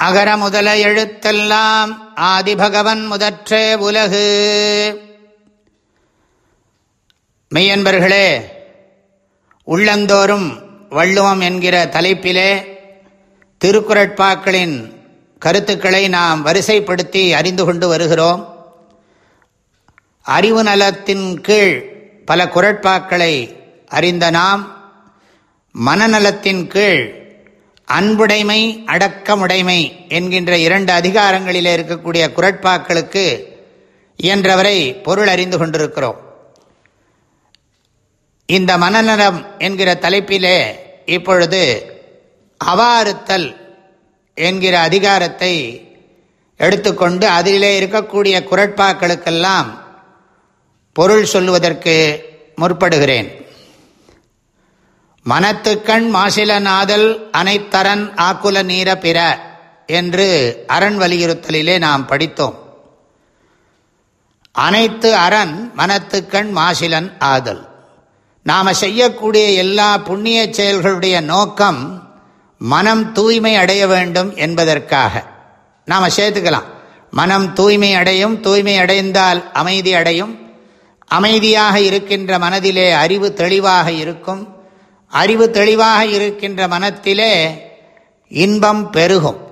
அகர முதல எழுத்தெல்லாம் ஆதிபகவன் முதற்றே உலகு. மெய்யன்பர்களே உள்ளந்தோறும் வள்ளுவம் என்கிற தலைப்பிலே திருக்குறட்பாக்களின் கருத்துக்களை நாம் வரிசைப்படுத்தி அறிந்து கொண்டு வருகிறோம். அறிவு நலத்தின் கீழ் பல குரட்பாக்களை அறிந்த நாம் மனநலத்தின் கீழ் அன்புடைமை அடக்கமுடைமை என்கின்ற இரண்டு அதிகாரங்களில் இருக்கக்கூடிய குரட்பாக்களுக்கு இயன்றவரை பொருள் அறிந்து கொண்டிருக்கிறோம். இந்த மனநலம் என்கிற தலைப்பிலே இப்பொழுது அவாறுத்தல் என்கிற அதிகாரத்தை எடுத்துக்கொண்டு அதிலே இருக்கக்கூடிய குரட்பாக்களுக்கெல்லாம் பொருள் சொல்லுவதற்கு முற்படுகிறேன். மனத்துக்கண் மாசில நாதல் அனைத்தரன் ஆக்குல நீர பிற என்று அரண் வலியுறுத்தலிலே நாம் படித்தோம். அனைத்து அரண் மனத்துக்கண் மாசிலன் ஆதல். நாம் செய்யக்கூடிய எல்லா புண்ணிய செயல்களுடைய நோக்கம் மனம் தூய்மை அடைய வேண்டும் என்பதற்காக. நாம் சேர்த்துக்கலாம். மனம் தூய்மை அடையும் தூய்மை அடைந்தால் அமைதி அடையும். அமைதியாக இருக்கின்ற மனதிலே அறிவு தெளிவாக இருக்கும். அறிவு தெளிவாக இருக்கின்ற மனத்திலே இன்பம் பெருகும்.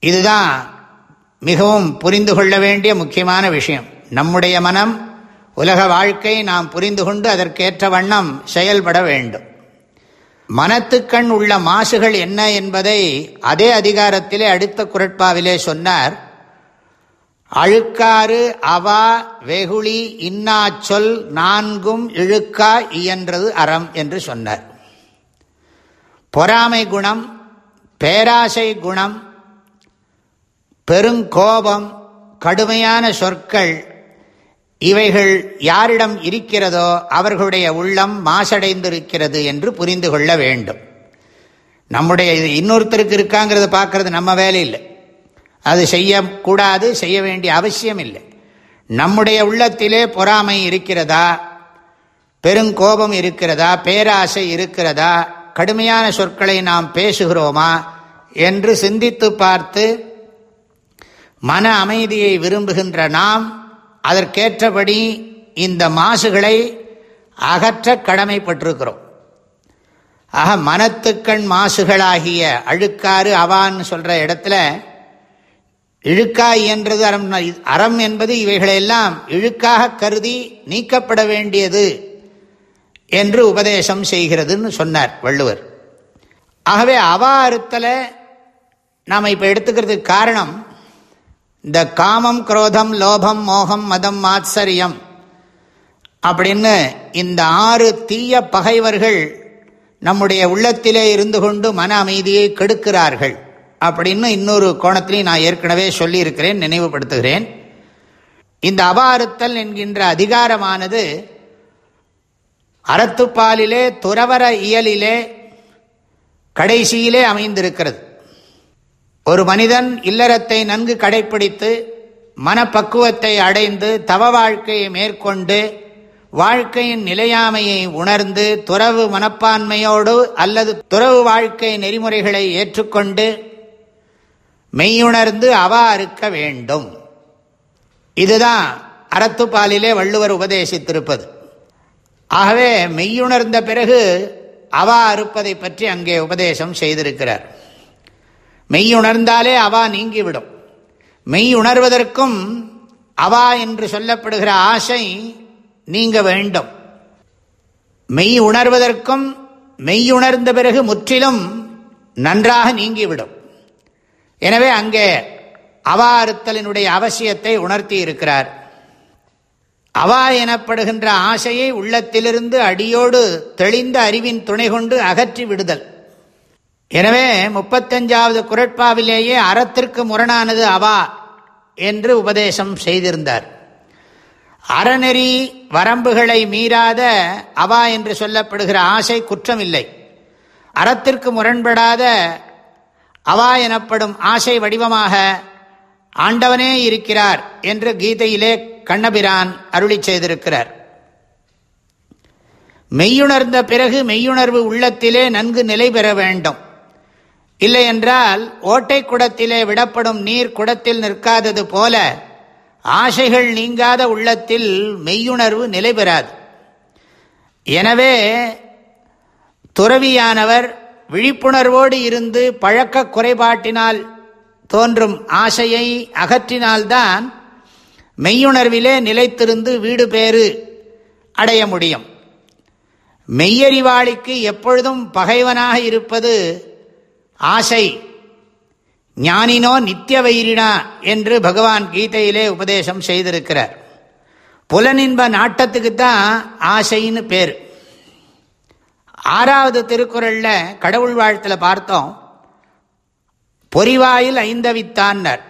இதுதான் மிகவும் புரிந்து கொள்ள வேண்டிய முக்கியமான விஷயம். நம்முடைய மனம் உலக வாழ்க்கை நாம் புரிந்து கொண்டு அதற்கேற்ற வண்ணம் செயல்பட வேண்டும். மனத்துக்கண் உள்ள மாசுகள் என்ன என்பதை அதே அதிகாரத்திலே அடுத்த குரட்பாவிலே சொன்னார். அழுக்காறு அவா வெகுளி இன்னாச்சொல் நான்கும் இழுக்கா இயன்றது அறம் என்று சொன்னார். பொறாமை குணம் பேராசை குணம் பெருங்கோபம் கடுமையான சொற்கள் இவைகள் யாரிடம் இருக்கிறதோ அவர்களுடைய உள்ளம் மாசடைந்திருக்கிறது என்று புரிந்து கொள்ள வேண்டும். நம்முடைய இன்னொருத்தருக்கு இருக்காங்கிறத பார்க்கறது நம்ம வேலை இல்லை அது செய்யக்கூடாது செய்ய வேண்டிய அவசியம் இல்லை நம்முடைய உள்ளத்திலே பொறாமை இருக்கிறதா? பெருங்கோபம் இருக்கிறதா? பேராசை இருக்கிறதா? கடுமையான சொற்களை நாம் பேசுகிறோமா? என்று சிந்தித்து பார்த்து மன அமைதியை விரும்புகின்ற நாம் அதற்கேற்றபடி இந்த மாசுகளை அகற்ற கடமைப்பட்டிருக்கிறோம். ஆக மனத்துக்கண் மாசுகளாகிய அழுக்காறு அவான்னு சொல்கிற இடத்துல இழுக்கா இயன்றது அறம் அறம் என்பது இவைகளெல்லாம் இழுக்காக கருதி நீக்கப்பட வேண்டியது என்று உபதேசம் செய்கிறதுன்னு சொன்னார் வள்ளுவர். ஆகவே அவா அறுத்தலை நாம் இப்போ எடுத்துக்கிறதுக்கு காரணம் இந்த காமம் குரோதம் லோபம் மோகம் மதம் மாத்சரியம் அப்படின்னு இந்த ஆறு தீய பகைவர்கள் நம்முடைய உள்ளத்திலே இருந்து கொண்டு மன அமைதியை கெடுக்கிறார்கள். அப்படின்னு இன்னொரு கோணத்திலையும் நான் ஏற்கனவே சொல்லியிருக்கிறேன் நினைவுபடுத்துகிறேன். இந்த அபாறுத்தல் என்கின்ற அதிகாரமானது அறத்துப்பாலிலே துறவர இயலிலே கடைசியிலே அமைந்திருக்கிறது. ஒரு மனிதன் இல்லறத்தை நன்கு கடைபிடித்து மனப்பக்குவத்தை அடைந்து தவ வாழ்க்கையை மேற்கொண்டு வாழ்க்கையின் நிலையாமையை உணர்ந்து துறவு மனப்பான்மையோடு அல்லது துறவு வாழ்க்கை நெறிமுறைகளை ஏற்றுக்கொண்டு மெய்யுணர்ந்து அவா அறுக்க வேண்டும். இதுதான் அறத்துப்பாலிலே வள்ளுவர் உபதேசித்திருப்பது. ஆகவே மெய்யுணர்ந்த பிறகு அவா அறுப்பதை பற்றி அங்கே உபதேசம் செய்திருக்கிறார். மெய்யுணர்ந்தாலே அவா நீங்கிவிடும். மெய் உணர்வதற்கும் அவா என்று சொல்லப்படுகிற ஆசை நீங்க வேண்டும். மெய் உணர்வதற்கும் மெய்யுணர்ந்த பிறகு முற்றிலும் நன்றாக நீங்கிவிடும். எனவே அங்கே அவா அறுத்தலினுடைய அவசியத்தை உணர்த்தி இருக்கிறார். அவா எனப்படுகின்ற ஆசையை உள்ளத்திலிருந்து அடியோடு தெளிந்த அறிவின் துணை கொண்டு அகற்றி விடுதல். எனவே முப்பத்தஞ்சாவது குரட்பாவிலேயே அறத்திற்கு முரணானது அவா என்று உபதேசம் செய்திருந்தார். அறநெறி வரம்புகளை மீறாத அவா என்று சொல்லப்படுகிற ஆசை குற்றமில்லை. அறத்திற்கு முரண்படாத அவா எனப்படும் ஆசை வடிவமாக ஆண்டவனே இருக்கிறார் என்று கீதையிலே கண்ணபிரான் அருளி செய்திருக்கிறார். மெய்யுணர்ந்த பிறகு மெய்யுணர்வு உள்ளத்திலே நன்கு நிலை பெற வேண்டும். இல்லை என்றால் ஓட்டை குடத்திலே விடப்படும் நீர் குடத்தில் நிற்காதது போல ஆசைகள் நீங்காத உள்ளத்தில் மெய்யுணர்வு நிலை பெறாது. எனவே துறவியானவர் விழிப்புணர்வோடு இருந்து பழக்க குறைபாட்டினால் தோன்றும் ஆசையை அகற்றினால்தான் மெய்யுணர்விலே நிலைத்திருந்து வீடு பேறு அடைய முடியும். மெய்யறிவாளிக்கு எப்பொழுதும் பகைவனாக இருப்பது ஆசை. ஞானினோ நித்திய வைரினா என்று பகவான் கீதையிலே உபதேசம் செய்திருக்கிறார். புலனின்ப நாட்டத்துக்கு தான் ஆசைன்னு பேர். ஆறாவது திருக்குறளில் கடவுள் வாழ்த்தில் பார்த்தோம் பொறிவாயில் ஐந்தவித்தான்னர்.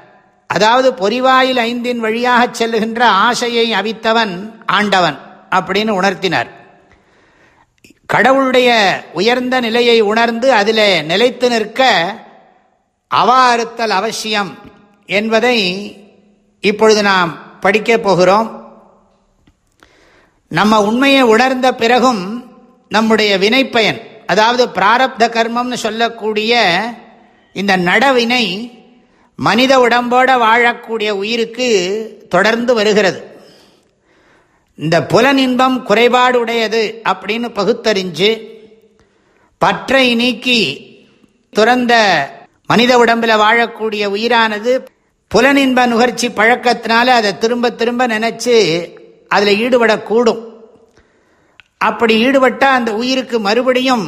அதாவது பொறிவாயில் ஐந்தின் வழியாக செல்லுகின்ற ஆசையை அவித்தவன் ஆண்டவன் அப்படின்னு உணர்த்தினார். கடவுளுடைய உயர்ந்த நிலையை உணர்ந்து அதில் நிலைத்து நிற்க அவா அறுத்தல் அவசியம் என்பதை இப்பொழுது நாம் படிக்கப் போகிறோம். நம்ம உண்மையை உணர்ந்த பிறகும் நம்முடைய வினைப்பயன் அதாவது பிராரப்த கர்மம்னு சொல்லக்கூடிய இந்த நடவினை மனித உடம்போட வாழக்கூடிய உயிருக்கு தொடர்ந்து வருகிறது. இந்த புலனின்பம் குறைபாடு உடையது அப்படின்னு பகுத்தறிஞ்சு பற்றை நீக்கி துறந்த மனித உடம்பில் வாழக்கூடிய உயிரானது புலனின்ப நுகர்ச்சி பழக்கத்தினால அதை திரும்ப திரும்ப நினைச்சு அதில் ஈடுபடக்கூடும். அப்படி ஈடுபட்டால் அந்த உயிருக்கு மறுபடியும்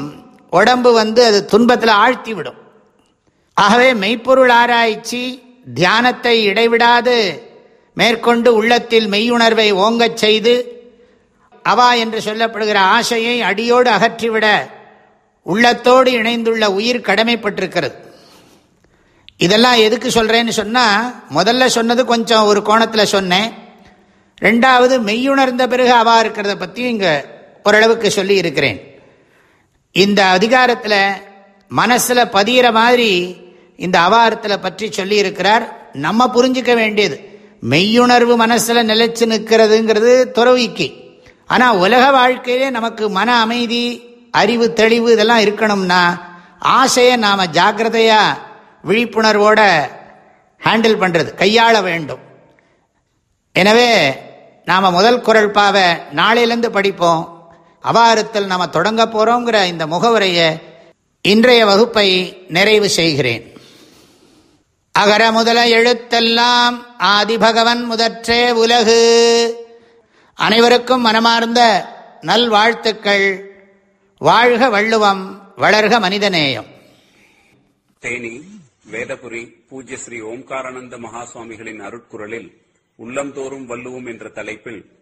உடம்பு வந்து அது துன்பத்தில் ஆழ்த்தி விடும் ஆகவே மெய்ப்பொருள் ஆராய்ச்சி தியானத்தை இடைவிடாது. மேற்கொண்டு உள்ளத்தில் மெய்யுணர்வை ஓங்கச் செய்து அவா என்று சொல்லப்படுகிற ஆசையை அடியோடு அகற்றிவிட உள்ளத்தோடு இணைந்துள்ள உயிர் கடமைப்பட்டிருக்கிறது. இதெல்லாம் எதுக்கு சொல்கிறேன்னு சொன்னால் முதல்ல சொன்னது கொஞ்சம் ஒரு கோணத்தில் சொன்னேன். ரெண்டாவது மெய்யுணர்ந்த பிறகு அவா இருக்கிறத பற்றியும் இங்கே ஓரளவுக்கு சொல்லி இருக்கிறேன். இந்த அதிகாரத்தில் மனசில் பதிகிற மாதிரி இந்த அவாரத்தில் பற்றி சொல்லி இருக்கிறார். நம்ம புரிஞ்சுக்க வேண்டியது. மெய்யுணர்வு மனசில் நிலைச்சு நிற்கிறதுங்கிறது துறவிக்கு. ஆனால் உலக வாழ்க்கையிலே நமக்கு மன அமைதி அறிவு தெளிவு இதெல்லாம் இருக்கணும்னா ஆசையை நாம் ஜாக்கிரதையாக விழிப்புணர்வோட ஹேண்டில் பண்ணுறது கையாள வேண்டும். எனவே நாம் முதல் குரல் பாவை நாளையிலேருந்து படிப்போம். அவாரத்தில் நாம் தொடங்க போகிறோங்கிற இந்த முகவுரையை இன்றைய வகுப்பை நிறைவு செய்கிறேன். அகர முதல எழுத்தெல்லாம் ஆதிபகவன் முதற்றே உலகு. அனைவருக்கும் மனமார்ந்த நல்வாழ்த்துக்கள். வாழ்க வள்ளுவம் வளர்க மனிதநேயம். தேனி வேதபுரி பூஜ்ய ஸ்ரீ ஓம்காரானந்த மகாசுவாமிகளின் அருட்குரலில் உள்ளந்தோறும் வள்ளுவோம் என்ற தலைப்பில்